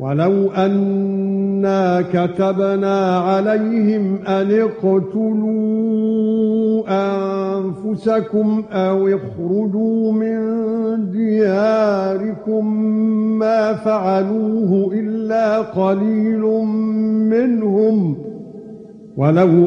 ولو أنا كتبنا عليهم أن اقتلوا أنفسكم أو اخرجوا من دياركم ما فعلوه إلا قليل منهم ولو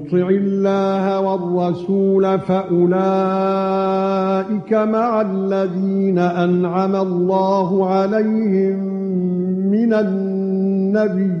يطع الله والرسول فأولئك مع الذين أنعم الله عليهم من النبيين.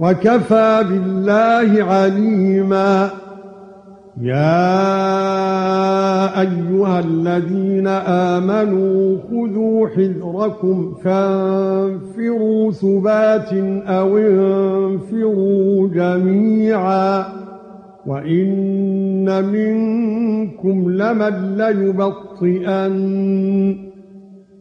وكفى بالله عليما. يا أيها الذين آمنوا خذوا حذركم فانفروا ثبات أو انفروا جميعا. وإن منكم لمن ليبطئن.